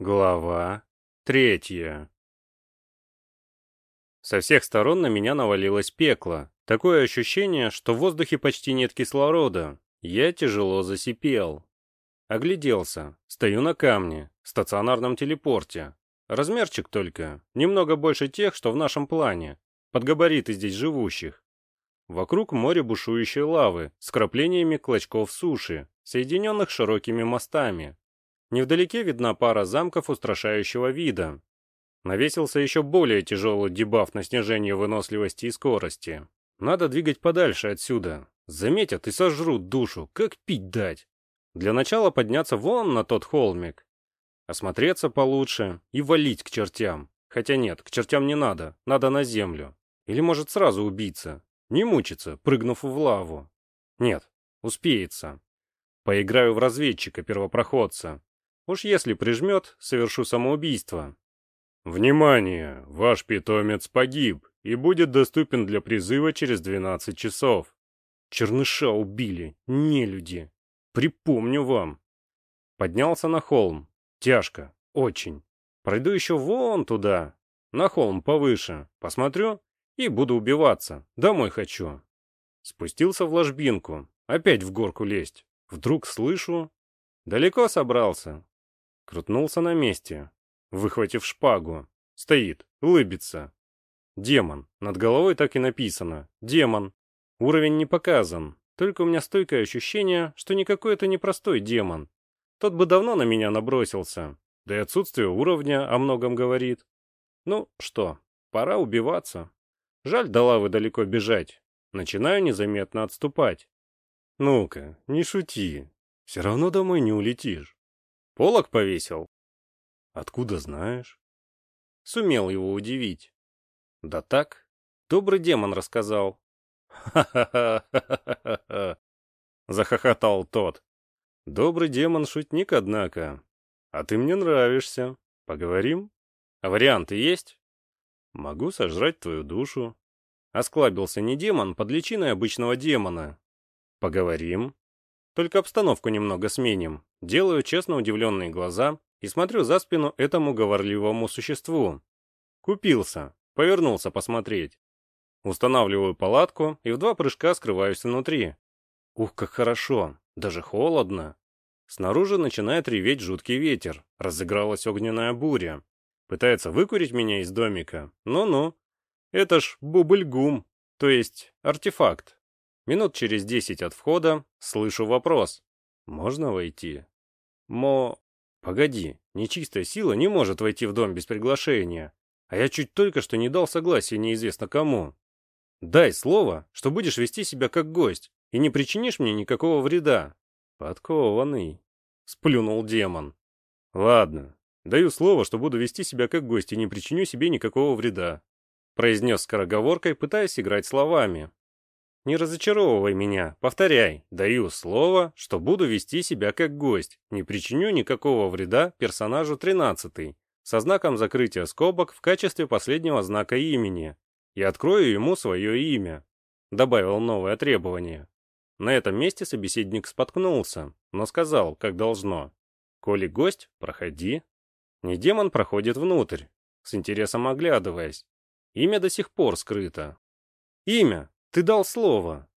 Глава третья Со всех сторон на меня навалилось пекло. Такое ощущение, что в воздухе почти нет кислорода. Я тяжело засипел. Огляделся. Стою на камне, в стационарном телепорте. Размерчик только, немного больше тех, что в нашем плане, под габариты здесь живущих. Вокруг море бушующей лавы с краплениями клочков суши, соединенных широкими мостами. Невдалеке видна пара замков устрашающего вида. Навесился еще более тяжелый дебаф на снижение выносливости и скорости. Надо двигать подальше отсюда. Заметят и сожрут душу, как пить дать. Для начала подняться вон на тот холмик. Осмотреться получше и валить к чертям. Хотя нет, к чертям не надо, надо на землю. Или может сразу убиться. Не мучиться, прыгнув в лаву. Нет, успеется. Поиграю в разведчика-первопроходца. Уж если прижмет, совершу самоубийство. Внимание! Ваш питомец погиб и будет доступен для призыва через 12 часов. Черныша убили, не люди. Припомню вам. Поднялся на холм. Тяжко, очень. Пройду еще вон туда, на холм повыше. Посмотрю и буду убиваться. Домой хочу. Спустился в ложбинку. Опять в горку лезть. Вдруг слышу... Далеко собрался. Крутнулся на месте, выхватив шпагу. Стоит, улыбится. Демон. Над головой так и написано. Демон. Уровень не показан. Только у меня стойкое ощущение, что никакой это не простой демон. Тот бы давно на меня набросился. Да и отсутствие уровня о многом говорит. Ну, что, пора убиваться. Жаль до лавы далеко бежать. Начинаю незаметно отступать. Ну-ка, не шути. Все равно домой не улетишь. Полок повесил? Откуда знаешь? Сумел его удивить. Да так, добрый демон рассказал. Ха-ха-ха, захохотал тот. Добрый демон шутник, однако. А ты мне нравишься. Поговорим? А варианты есть? Могу сожрать твою душу. Осклабился не демон под личиной обычного демона. Поговорим. Только обстановку немного сменим. Делаю честно удивленные глаза и смотрю за спину этому говорливому существу. Купился. Повернулся посмотреть. Устанавливаю палатку и в два прыжка скрываюсь внутри. Ух, как хорошо. Даже холодно. Снаружи начинает реветь жуткий ветер. Разыгралась огненная буря. Пытается выкурить меня из домика. Ну-ну. Это ж бубльгум, то есть артефакт. Минут через десять от входа слышу вопрос. «Можно войти?» «Мо...» «Погоди, нечистая сила не может войти в дом без приглашения, а я чуть только что не дал согласия неизвестно кому. Дай слово, что будешь вести себя как гость и не причинишь мне никакого вреда». «Подкованный», — сплюнул демон. «Ладно, даю слово, что буду вести себя как гость и не причиню себе никакого вреда», — произнес скороговоркой, пытаясь играть словами. Не разочаровывай меня, повторяй, даю слово, что буду вести себя как гость, не причиню никакого вреда персонажу 13 со знаком закрытия скобок в качестве последнего знака имени и открою ему свое имя. Добавил новое требование. На этом месте собеседник споткнулся, но сказал, как должно. «Коли гость, проходи». Не демон проходит внутрь, с интересом оглядываясь. Имя до сих пор скрыто. Имя, ты дал слово.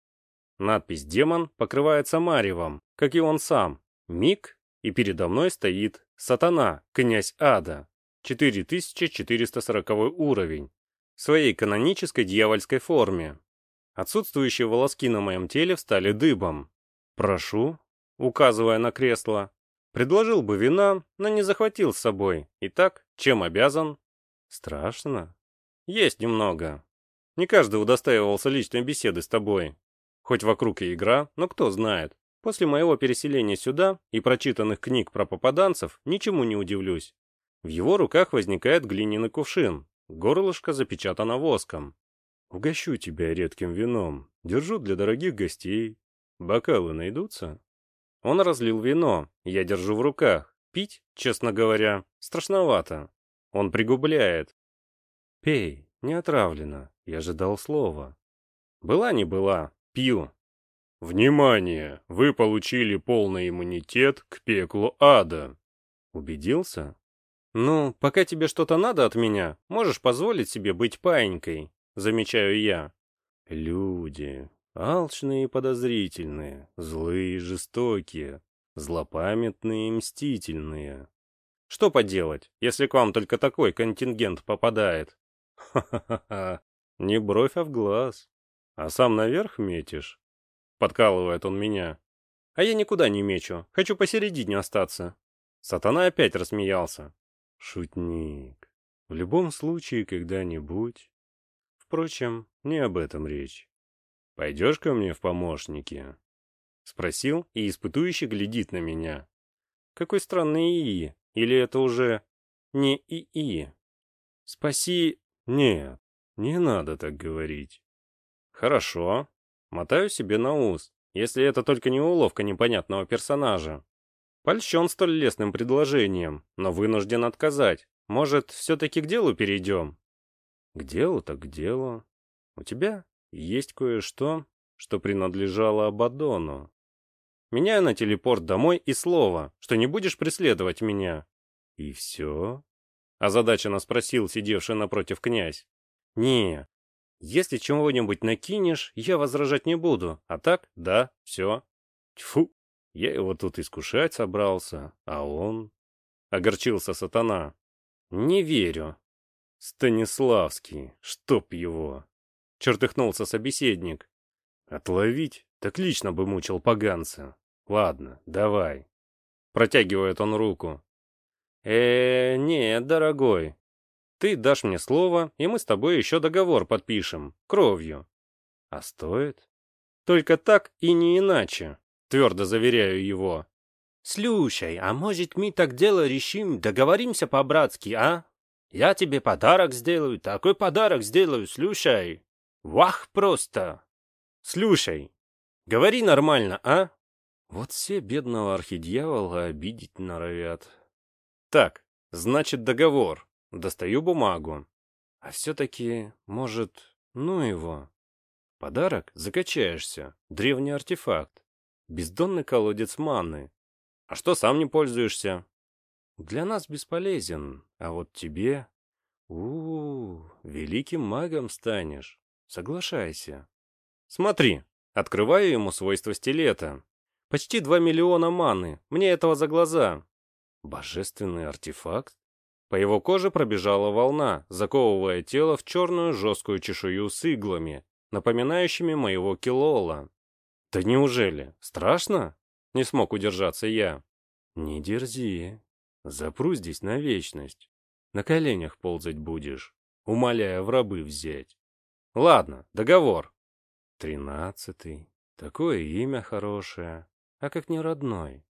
Надпись «Демон» покрывается маревом, как и он сам. Миг, и передо мной стоит Сатана, князь ада. 4440 уровень. В своей канонической дьявольской форме. Отсутствующие волоски на моем теле встали дыбом. «Прошу», указывая на кресло. Предложил бы вина, но не захватил с собой. Итак, чем обязан? Страшно. Есть немного. Не каждый удостаивался личной беседы с тобой. Хоть вокруг и игра, но кто знает. После моего переселения сюда и прочитанных книг про попаданцев ничему не удивлюсь. В его руках возникает глиняный кувшин, горлышко запечатано воском. Угощу тебя редким вином, держу для дорогих гостей. Бокалы найдутся? Он разлил вино, я держу в руках. Пить, честно говоря, страшновато. Он пригубляет. Пей, не отравлено. Я же дал слово. Была не была, пью. Внимание! Вы получили полный иммунитет к пеклу ада. Убедился? «Ну, пока тебе что-то надо от меня, можешь позволить себе быть паинькой», — замечаю я. «Люди, алчные и подозрительные, злые и жестокие, злопамятные и мстительные. Что поделать, если к вам только такой контингент попадает? Ха-ха-ха, не бровь, а в глаз. А сам наверх метишь?» Подкалывает он меня. «А я никуда не мечу, хочу посередине остаться». Сатана опять рассмеялся. Шутник. В любом случае, когда-нибудь. Впрочем, не об этом речь. Пойдешь ко мне в помощники? Спросил, и испытующий глядит на меня. Какой странный ИИ. Или это уже не ИИ? Спаси... Нет, не надо так говорить. Хорошо. Мотаю себе на ус, если это только не уловка непонятного персонажа. Польщен столь лестным предложением, но вынужден отказать. Может, все-таки к делу перейдем? К делу так к делу. У тебя есть кое-что, что принадлежало Абадону. Меняю на телепорт домой и слово, что не будешь преследовать меня. И все? Озадаченно спросил сидевший напротив князь. Не, если чего-нибудь накинешь, я возражать не буду, а так, да, все. Тьфу, я его тут искушать собрался, а он... Огорчился сатана. Не верю. Станиславский, чтоб его. Чертыхнулся собеседник. Отловить? Так лично бы мучил поганца. Ладно, давай. Протягивает он руку. э нет, дорогой. Ты дашь мне слово, и мы с тобой еще договор подпишем, кровью. А стоит? Только так и не иначе твердо заверяю его. «Слушай, а может мы так дело решим, договоримся по-братски, а? Я тебе подарок сделаю, такой подарок сделаю, слушай. Вах просто!» «Слушай, говори нормально, а?» Вот все бедного архидьявола обидеть норовят. «Так, значит договор. Достаю бумагу. А все-таки, может, ну его. Подарок закачаешься. Древний артефакт. Бездонный колодец маны. А что сам не пользуешься? Для нас бесполезен, а вот тебе... у, -у, -у великим магом станешь. Соглашайся. Смотри, открываю ему свойства стилета. Почти два миллиона маны, мне этого за глаза. Божественный артефакт? По его коже пробежала волна, заковывая тело в черную жесткую чешую с иглами, напоминающими моего килола. «Да неужели? Страшно?» — не смог удержаться я. «Не дерзи. Запру здесь на вечность. На коленях ползать будешь, умоляя в рабы взять. Ладно, договор». «Тринадцатый. Такое имя хорошее, а как не родной.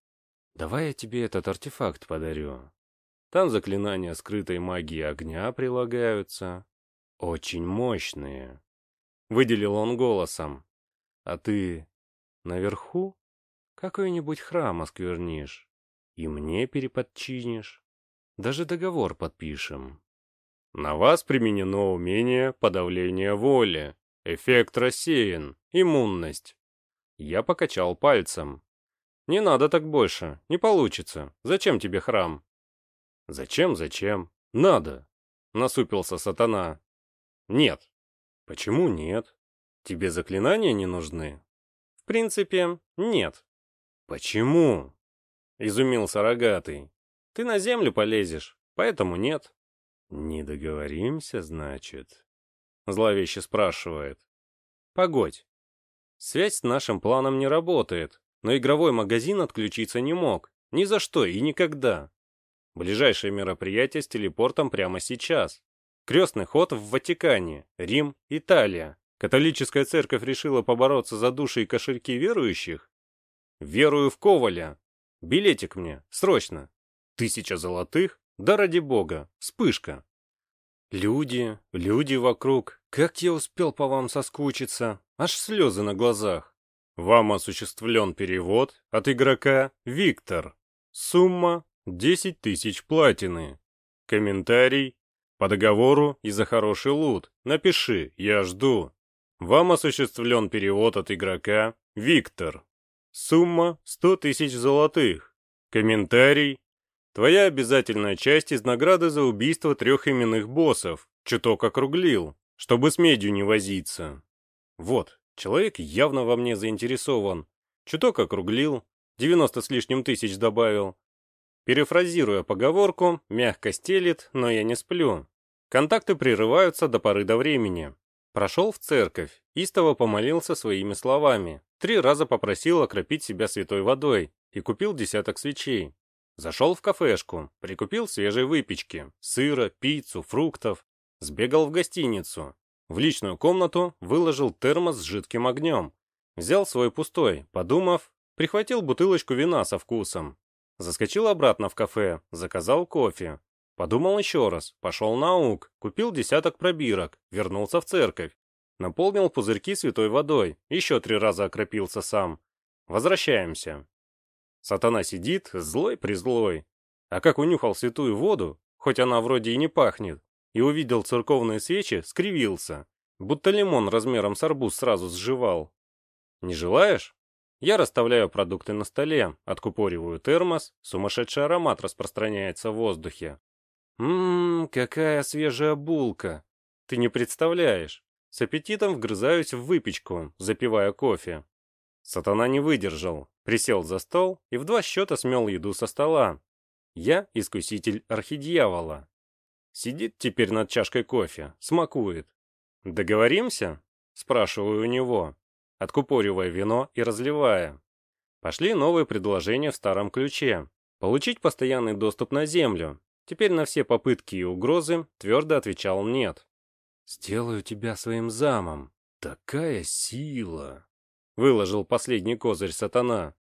Давай я тебе этот артефакт подарю. Там заклинания скрытой магии огня прилагаются. Очень мощные». Выделил он голосом. «А ты Наверху какой-нибудь храм осквернишь, и мне переподчинишь. Даже договор подпишем. На вас применено умение подавления воли. Эффект рассеян. Иммунность. Я покачал пальцем. Не надо так больше. Не получится. Зачем тебе храм? Зачем, зачем? Надо. Насупился сатана. Нет. Почему нет? Тебе заклинания не нужны? В принципе, нет. Почему? Изумился рогатый. Ты на землю полезешь, поэтому нет. Не договоримся, значит? Зловеще спрашивает. Погодь. Связь с нашим планом не работает, но игровой магазин отключиться не мог. Ни за что и никогда. Ближайшее мероприятие с телепортом прямо сейчас. Крестный ход в Ватикане, Рим, Италия. Католическая церковь решила побороться за души и кошельки верующих? Верую в Коваля. Билетик мне, срочно. Тысяча золотых? Да ради бога, вспышка. Люди, люди вокруг. Как я успел по вам соскучиться. Аж слезы на глазах. Вам осуществлен перевод от игрока Виктор. Сумма 10 тысяч платины. Комментарий. По договору и за хороший лут. Напиши, я жду. Вам осуществлен перевод от игрока Виктор. Сумма 100 тысяч золотых. Комментарий. Твоя обязательная часть из награды за убийство трех именных боссов. Чуток округлил, чтобы с медью не возиться. Вот, человек явно во мне заинтересован. Чуток округлил, 90 с лишним тысяч добавил. Перефразируя поговорку, мягко стелит, но я не сплю. Контакты прерываются до поры до времени. Прошел в церковь, истово помолился своими словами. Три раза попросил окропить себя святой водой и купил десяток свечей. Зашел в кафешку, прикупил свежей выпечки, сыра, пиццу, фруктов. Сбегал в гостиницу. В личную комнату выложил термос с жидким огнем. Взял свой пустой, подумав, прихватил бутылочку вина со вкусом. Заскочил обратно в кафе, заказал кофе. Подумал еще раз, пошел на УК, купил десяток пробирок, вернулся в церковь. Наполнил пузырьки святой водой, еще три раза окропился сам. Возвращаемся. Сатана сидит, злой-призлой. А как унюхал святую воду, хоть она вроде и не пахнет, и увидел церковные свечи, скривился, будто лимон размером с арбуз сразу сживал. «Не желаешь?» Я расставляю продукты на столе, откупориваю термос, сумасшедший аромат распространяется в воздухе. Ммм, какая свежая булка. Ты не представляешь. С аппетитом вгрызаюсь в выпечку, запивая кофе. Сатана не выдержал, присел за стол и в два счета смел еду со стола. Я искуситель архидьявола. Сидит теперь над чашкой кофе, смакует. «Договоримся?» — спрашиваю у него откупоривая вино и разливая. Пошли новые предложения в старом ключе. Получить постоянный доступ на Землю. Теперь на все попытки и угрозы твердо отвечал «нет». «Сделаю тебя своим замом. Такая сила!» Выложил последний козырь сатана.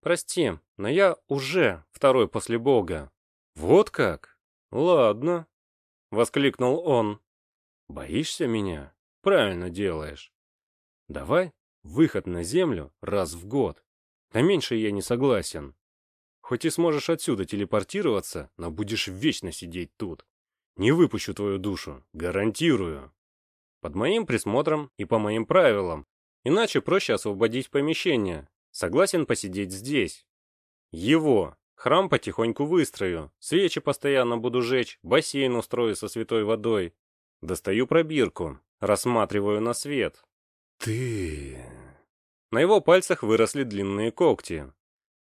«Прости, но я уже второй после Бога». «Вот как? Ладно», — воскликнул он. «Боишься меня? Правильно делаешь. Давай Выход на землю раз в год. На меньше я не согласен. Хоть и сможешь отсюда телепортироваться, но будешь вечно сидеть тут. Не выпущу твою душу, гарантирую. Под моим присмотром и по моим правилам. Иначе проще освободить помещение. Согласен посидеть здесь. Его. Храм потихоньку выстрою. Свечи постоянно буду жечь, бассейн устрою со святой водой. Достаю пробирку. Рассматриваю на свет. «Ты...» На его пальцах выросли длинные когти.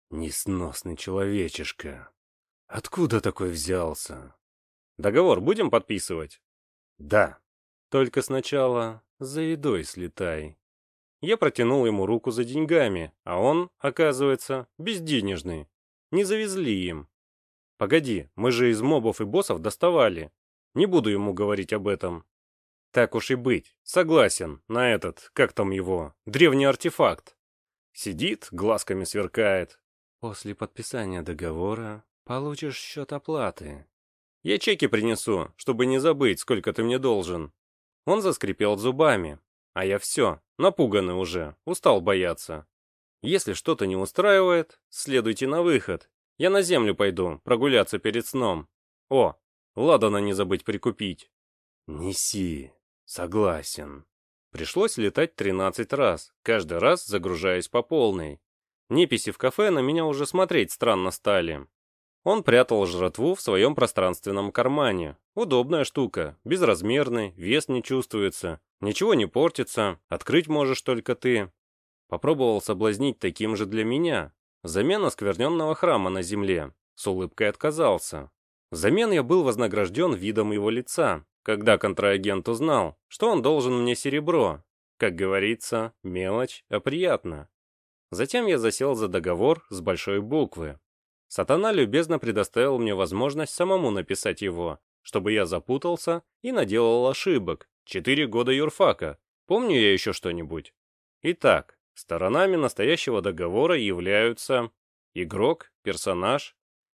«Несносный человечишка. Откуда такой взялся?» «Договор будем подписывать?» «Да. Только сначала за едой слетай». Я протянул ему руку за деньгами, а он, оказывается, безденежный. Не завезли им. «Погоди, мы же из мобов и боссов доставали. Не буду ему говорить об этом. Так уж и быть, согласен на этот, как там его, древний артефакт. Сидит, глазками сверкает. После подписания договора получишь счет оплаты. Я чеки принесу, чтобы не забыть, сколько ты мне должен. Он заскрипел зубами, а я все, напуганный уже, устал бояться. Если что-то не устраивает, следуйте на выход. Я на землю пойду, прогуляться перед сном. О, ладана не забыть прикупить. Неси, Согласен. Пришлось летать 13 раз, каждый раз загружаясь по полной. Неписи в кафе на меня уже смотреть странно стали. Он прятал жратву в своем пространственном кармане. Удобная штука, безразмерный, вес не чувствуется, ничего не портится, открыть можешь только ты. Попробовал соблазнить таким же для меня. Замена скверненного храма на земле. С улыбкой отказался. Взамен я был вознагражден видом его лица, когда контрагент узнал, что он должен мне серебро. Как говорится, мелочь, а приятно. Затем я засел за договор с большой буквы. Сатана любезно предоставил мне возможность самому написать его, чтобы я запутался и наделал ошибок. Четыре года юрфака. Помню я еще что-нибудь? Итак, сторонами настоящего договора являются игрок, персонаж,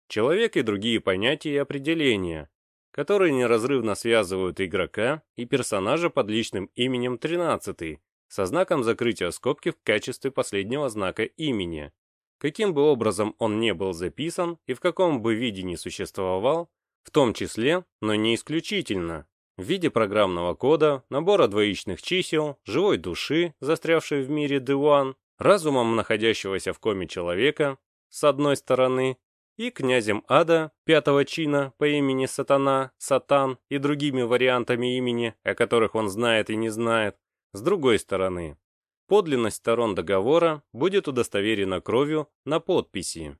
человек и другие понятия и определения, которые неразрывно связывают игрока и персонажа под личным именем 13 со знаком закрытия скобки в качестве последнего знака имени. Каким бы образом он не был записан и в каком бы виде не существовал, в том числе, но не исключительно, в виде программного кода, набора двоичных чисел, живой души, застрявшей в мире Деуан, разумом находящегося в коме человека, с одной стороны, и князем ада пятого чина по имени Сатана, Сатан и другими вариантами имени, о которых он знает и не знает, с другой стороны. Подлинность сторон договора будет удостоверена кровью на подписи.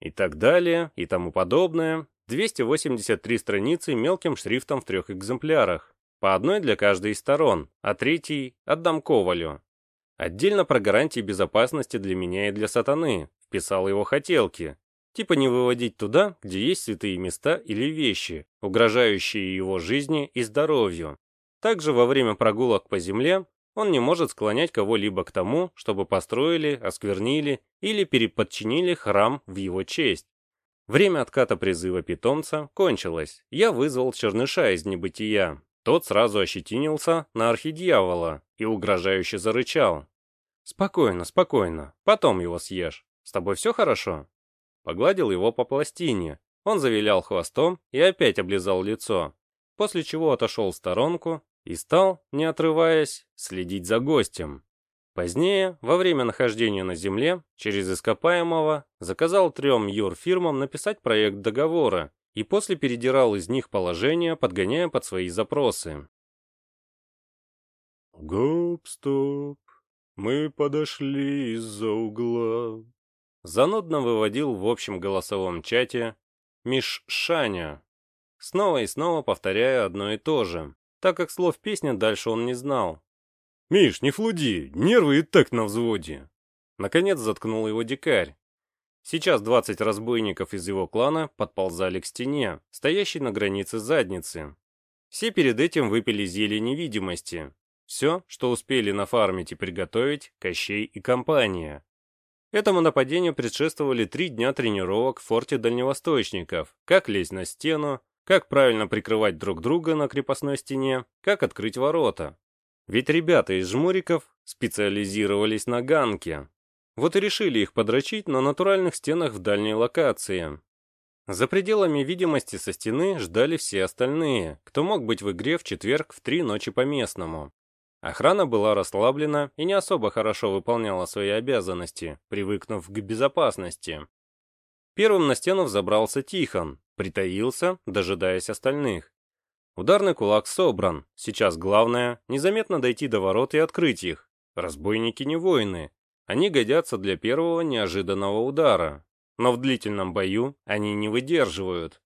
И так далее, и тому подобное. 283 страницы мелким шрифтом в трех экземплярах. По одной для каждой из сторон, а третий отдам Ковалю. Отдельно про гарантии безопасности для меня и для сатаны. Вписал его хотелки. Типа не выводить туда, где есть святые места или вещи, угрожающие его жизни и здоровью. Также во время прогулок по земле он не может склонять кого-либо к тому, чтобы построили, осквернили или переподчинили храм в его честь. Время отката призыва питомца кончилось. Я вызвал черныша из небытия. Тот сразу ощетинился на архидьявола и угрожающе зарычал. «Спокойно, спокойно. Потом его съешь. С тобой все хорошо?» Погладил его по пластине. Он завилял хвостом и опять облизал лицо. После чего отошел в сторонку и стал, не отрываясь, следить за гостем. Позднее, во время нахождения на Земле, через ископаемого, заказал трем юрфирмам написать проект договора и после передирал из них положения, подгоняя под свои запросы. «Гоп-стоп, мы подошли из-за угла», занудно выводил в общем голосовом чате Миш Шаня, снова и снова повторяя одно и то же, так как слов песни дальше он не знал. «Миш, не флуди, нервы и так на взводе!» Наконец заткнул его дикарь. Сейчас двадцать разбойников из его клана подползали к стене, стоящей на границе задницы. Все перед этим выпили зелье невидимости. Все, что успели нафармить и приготовить, Кощей и компания. Этому нападению предшествовали три дня тренировок в форте дальневосточников, как лезть на стену, как правильно прикрывать друг друга на крепостной стене, как открыть ворота. Ведь ребята из жмуриков специализировались на ганке. Вот и решили их подрочить на натуральных стенах в дальней локации. За пределами видимости со стены ждали все остальные, кто мог быть в игре в четверг в три ночи по местному. Охрана была расслаблена и не особо хорошо выполняла свои обязанности, привыкнув к безопасности. Первым на стену взобрался Тихон, притаился, дожидаясь остальных. Ударный кулак собран, сейчас главное — незаметно дойти до ворот и открыть их. Разбойники не воины, они годятся для первого неожиданного удара, но в длительном бою они не выдерживают.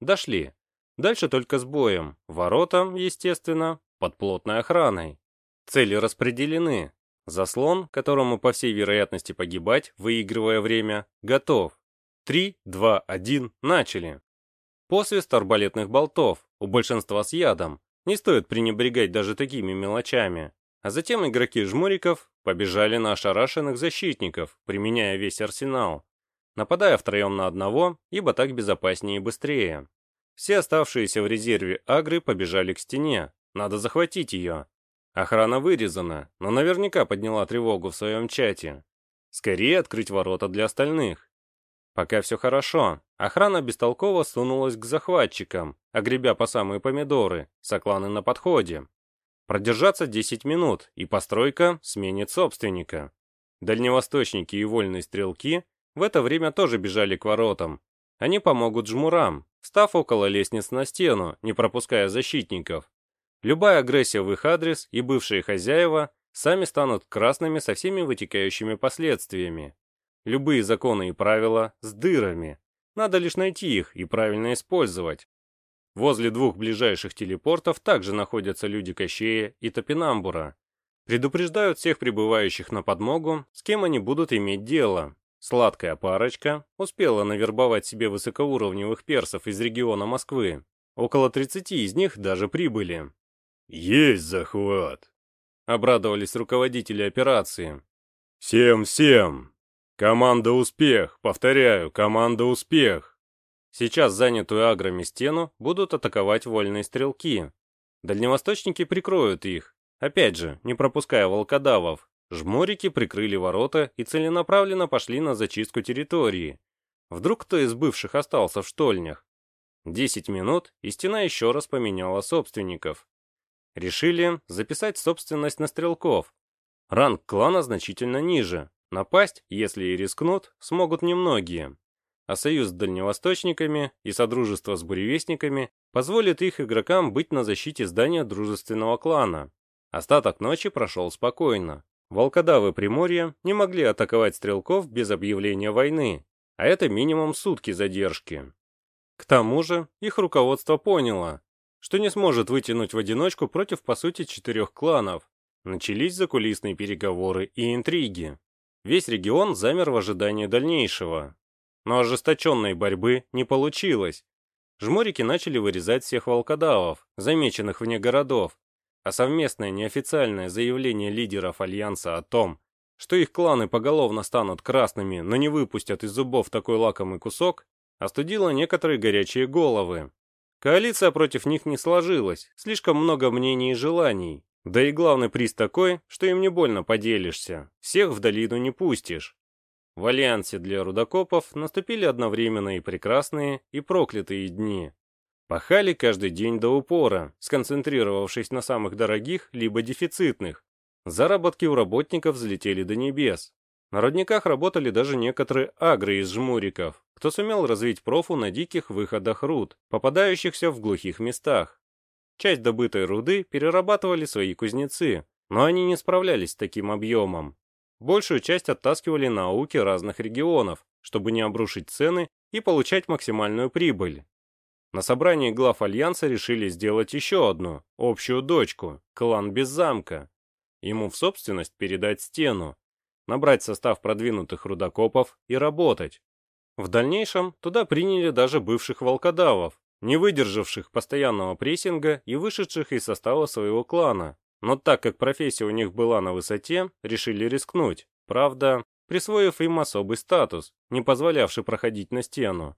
Дошли. Дальше только с боем, ворота, естественно, под плотной охраной. Цели распределены. Заслон, которому по всей вероятности погибать, выигрывая время, готов. Три, два, один, начали. Посвист арбалетных болтов, у большинства с ядом. Не стоит пренебрегать даже такими мелочами. А затем игроки жмуриков побежали на ошарашенных защитников, применяя весь арсенал, нападая втроем на одного, ибо так безопаснее и быстрее. Все оставшиеся в резерве агры побежали к стене, надо захватить ее. Охрана вырезана, но наверняка подняла тревогу в своем чате. Скорее открыть ворота для остальных. Пока все хорошо. Охрана бестолково сунулась к захватчикам, огребя по самые помидоры, сокланы на подходе. Продержаться 10 минут, и постройка сменит собственника. Дальневосточники и вольные стрелки в это время тоже бежали к воротам. Они помогут жмурам, став около лестниц на стену, не пропуская защитников. Любая агрессия в их адрес и бывшие хозяева сами станут красными со всеми вытекающими последствиями. Любые законы и правила с дырами. Надо лишь найти их и правильно использовать. Возле двух ближайших телепортов также находятся люди Кощея и Топинамбура. Предупреждают всех прибывающих на подмогу, с кем они будут иметь дело. Сладкая парочка успела навербовать себе высокоуровневых персов из региона Москвы. Около 30 из них даже прибыли. «Есть захват!» — обрадовались руководители операции. «Всем-всем! Команда «Успех», повторяю, команда «Успех». Сейчас занятую аграми стену будут атаковать вольные стрелки. Дальневосточники прикроют их. Опять же, не пропуская волкодавов. Жмурики прикрыли ворота и целенаправленно пошли на зачистку территории. Вдруг кто из бывших остался в штольнях? Десять минут, и стена еще раз поменяла собственников. Решили записать собственность на стрелков. Ранг клана значительно ниже, Напасть, если и рискнут, смогут немногие. а союз с дальневосточниками и содружество с буревестниками позволит их игрокам быть на защите здания дружественного клана. Остаток ночи прошел спокойно. Волкодавы Приморья не могли атаковать стрелков без объявления войны, а это минимум сутки задержки. К тому же их руководство поняло, что не сможет вытянуть в одиночку против, по сути, четырех кланов. Начались закулисные переговоры и интриги. Весь регион замер в ожидании дальнейшего. Но ожесточенной борьбы не получилось. Жмурики начали вырезать всех волкодавов, замеченных вне городов, а совместное неофициальное заявление лидеров Альянса о том, что их кланы поголовно станут красными, но не выпустят из зубов такой лакомый кусок, остудило некоторые горячие головы. Коалиция против них не сложилась, слишком много мнений и желаний, да и главный приз такой, что им не больно поделишься, всех в долину не пустишь. В альянсе для рудокопов наступили одновременно и прекрасные, и проклятые дни. Пахали каждый день до упора, сконцентрировавшись на самых дорогих, либо дефицитных. Заработки у работников взлетели до небес. На родниках работали даже некоторые агры из жмуриков, кто сумел развить профу на диких выходах руд, попадающихся в глухих местах. Часть добытой руды перерабатывали свои кузнецы, но они не справлялись с таким объемом. Большую часть оттаскивали науки разных регионов, чтобы не обрушить цены и получать максимальную прибыль. На собрании глав Альянса решили сделать еще одну, общую дочку, клан без замка. Ему в собственность передать стену, набрать состав продвинутых рудокопов и работать. В дальнейшем туда приняли даже бывших волкодавов, не выдержавших постоянного прессинга и вышедших из состава своего клана. Но так как профессия у них была на высоте, решили рискнуть. Правда, присвоив им особый статус, не позволявший проходить на стену.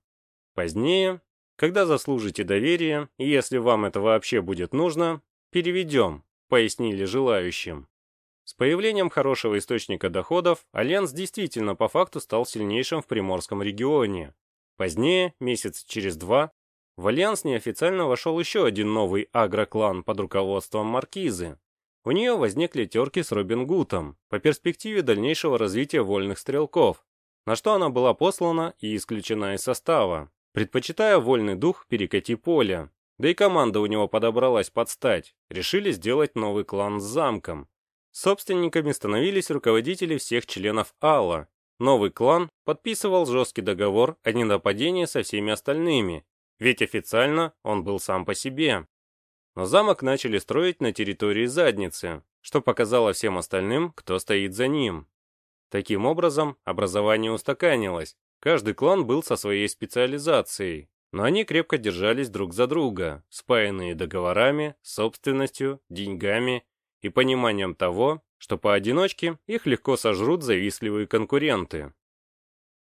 Позднее, когда заслужите доверие, и если вам это вообще будет нужно, переведем, пояснили желающим. С появлением хорошего источника доходов, Альянс действительно по факту стал сильнейшим в Приморском регионе. Позднее, месяц через два, в Альянс неофициально вошел еще один новый агроклан под руководством Маркизы. У нее возникли терки с Робин Гудом по перспективе дальнейшего развития вольных стрелков, на что она была послана и исключена из состава, предпочитая вольный дух перекати поля. Да и команда у него подобралась под стать, решили сделать новый клан с замком. Собственниками становились руководители всех членов Алла. Новый клан подписывал жесткий договор о ненападении со всеми остальными ведь официально он был сам по себе. Но замок начали строить на территории задницы, что показало всем остальным, кто стоит за ним. Таким образом, образование устаканилось, каждый клан был со своей специализацией, но они крепко держались друг за друга, спаянные договорами, собственностью, деньгами и пониманием того, что поодиночке их легко сожрут завистливые конкуренты.